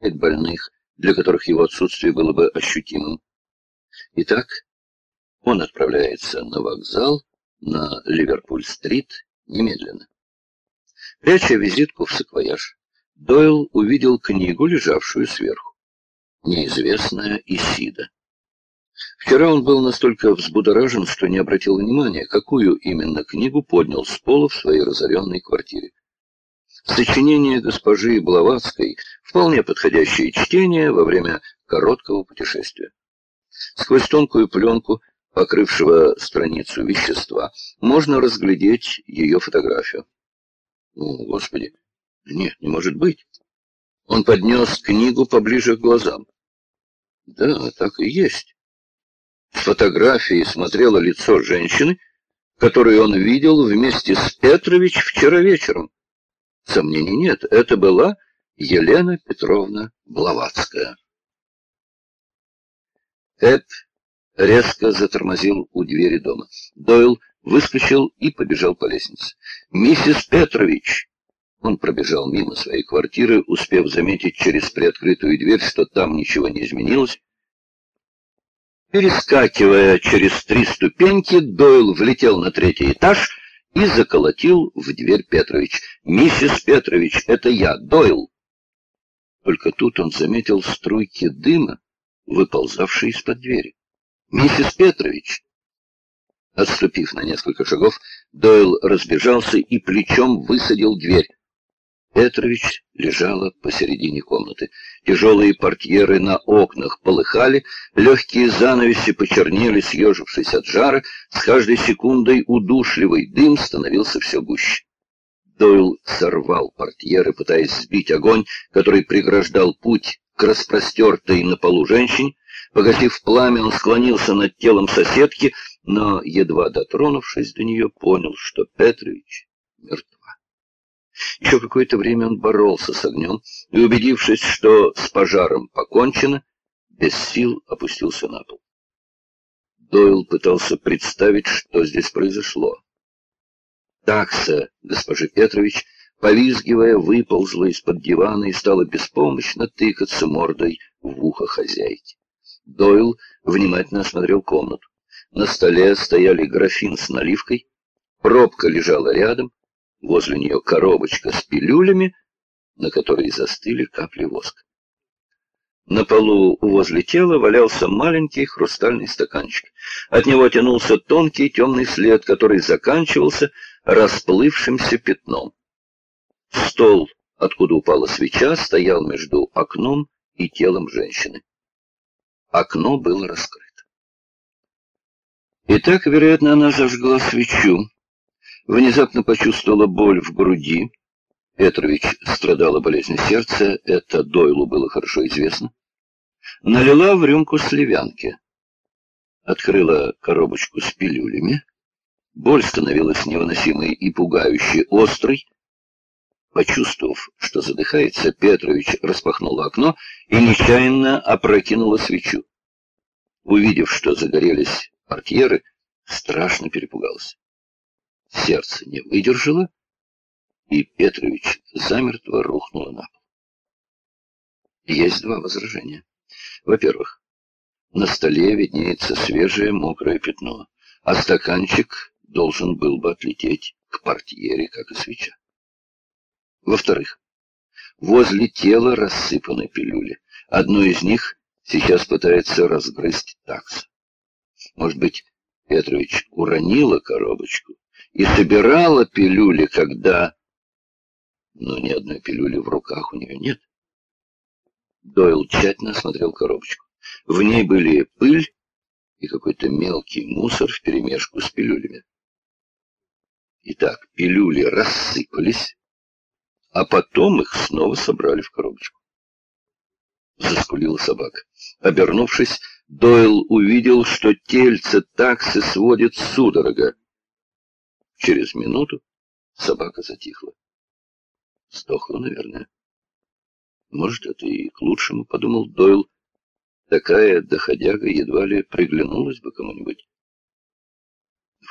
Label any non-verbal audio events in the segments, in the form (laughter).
больных, для которых его отсутствие было бы ощутимым. Итак, он отправляется на вокзал на Ливерпуль-стрит немедленно. Пряча визитку в саквояж, Дойл увидел книгу, лежавшую сверху. Неизвестная Исида. Вчера он был настолько взбудоражен, что не обратил внимания, какую именно книгу поднял с пола в своей разоренной квартире. Сочинение госпожи Блаватской — вполне подходящее чтение во время короткого путешествия. Сквозь тонкую пленку, покрывшего страницу вещества, можно разглядеть ее фотографию. О, Господи! Нет, не может быть. Он поднес книгу поближе к глазам. Да, так и есть. С фотографии смотрело лицо женщины, которую он видел вместе с Петрович вчера вечером. Сомнений нет, это была Елена Петровна Блаватская. Эд резко затормозил у двери дома. Дойл выскочил и побежал по лестнице. «Миссис Петрович!» Он пробежал мимо своей квартиры, успев заметить через приоткрытую дверь, что там ничего не изменилось. Перескакивая через три ступеньки, Дойл влетел на третий этаж и заколотил в дверь Петрович. «Миссис Петрович, это я, Дойл!» Только тут он заметил струйки дыма, выползавшие из-под двери. «Миссис Петрович!» Отступив на несколько шагов, Дойл разбежался и плечом высадил дверь. Петрович лежала посередине комнаты. Тяжелые портьеры на окнах полыхали, легкие занавеси почернели, съежившись от жара, с каждой секундой удушливый дым становился все гуще. Дойл сорвал портьеры, пытаясь сбить огонь, который преграждал путь к распростертой на полу женщине. Погасив пламя, он склонился над телом соседки, но, едва дотронувшись до нее, понял, что Петрович мертв. (laughs) Еще какое-то время он боролся с огнем и, убедившись, что с пожаром покончено, без сил опустился на пол. Дойл пытался представить, что здесь произошло. Такса, госпожи Петрович, повизгивая, выползла из-под дивана и стала беспомощно тыкаться мордой в ухо хозяйки. Дойл внимательно осмотрел комнату. На столе стояли графин с наливкой, пробка лежала рядом, Возле нее коробочка с пилюлями, на которой застыли капли воска. На полу возле тела валялся маленький хрустальный стаканчик. От него тянулся тонкий темный след, который заканчивался расплывшимся пятном. Стол, откуда упала свеча, стоял между окном и телом женщины. Окно было раскрыто. Итак, вероятно, она зажгла свечу, внезапно почувствовала боль в груди. Петрович страдала болезнью сердца, это Дойлу было хорошо известно. Налила в рюмку сливянки. Открыла коробочку с пилюлями. Боль становилась невыносимой и пугающей острой. Почувствовав, что задыхается, Петрович распахнула окно и нечаянно опрокинула свечу. Увидев, что загорелись портьеры, страшно перепугался. Сердце не выдержало, и Петрович замертво рухнуло на пол. Есть два возражения. Во-первых, на столе виднеется свежее мокрое пятно, а стаканчик должен был бы отлететь к портьере, как и свеча. Во-вторых, возле тела рассыпаны пилюли. Одну из них сейчас пытается разгрызть такса. Может быть, Петрович уронила коробочку и собирала пилюли, когда... Но ни одной пилюли в руках у нее нет. Дойл тщательно осмотрел коробочку. В ней были пыль и какой-то мелкий мусор вперемешку с пилюлями. Итак, пилюли рассыпались, а потом их снова собрали в коробочку. Заскулила собака. Обернувшись, Дойл увидел, что тельце таксы сводит судорога. Через минуту собака затихла. Сдохла, наверное. Может, это и к лучшему, подумал Дойл. Такая доходяга едва ли приглянулась бы кому-нибудь.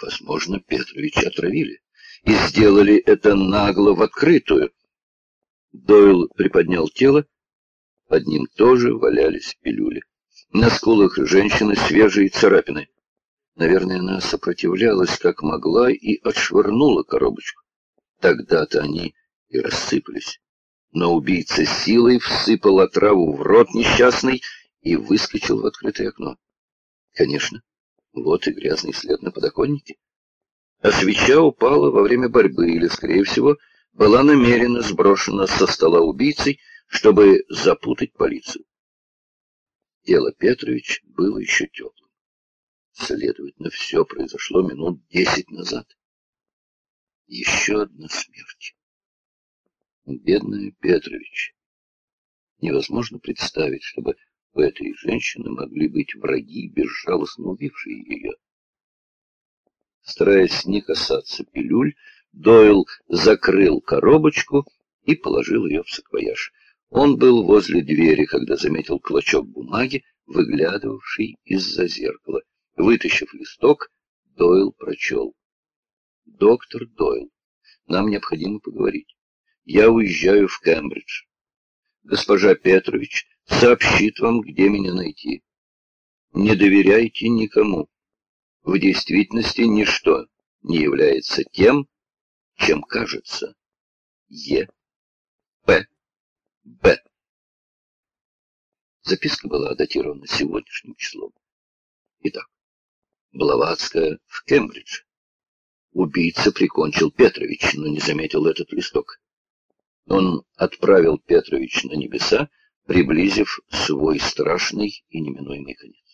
Возможно, Петровича отравили. И сделали это нагло в открытую. Дойл приподнял тело Под ним тоже валялись пилюли. На скулах женщины свежие царапины. Наверное, она сопротивлялась как могла и отшвырнула коробочку. Тогда-то они и рассыпались. Но убийца силой всыпал отраву в рот несчастный и выскочил в открытое окно. Конечно, вот и грязный след на подоконнике. А свеча упала во время борьбы или, скорее всего, была намеренно сброшена со стола убийцей, чтобы запутать полицию. Тело Петрович было еще теплым. Следовательно, все произошло минут десять назад. Еще одна смерть. Бедная Петрович. Невозможно представить, чтобы у этой женщины могли быть враги, безжалостно убившие ее. Стараясь не касаться пилюль, Дойл закрыл коробочку и положил ее в саквояж. Он был возле двери, когда заметил клочок бумаги, выглядывавший из-за зеркала. Вытащив листок, Дойл прочел. «Доктор Дойл, нам необходимо поговорить. Я уезжаю в Кембридж. Госпожа Петрович сообщит вам, где меня найти. Не доверяйте никому. В действительности ничто не является тем, чем кажется. Е. П. Б. Записка была датирована сегодняшним числом. Итак, Блаватская в Кембридж. Убийца прикончил Петрович, но не заметил этот листок. Он отправил Петрович на небеса, приблизив свой страшный и неминуемый конец.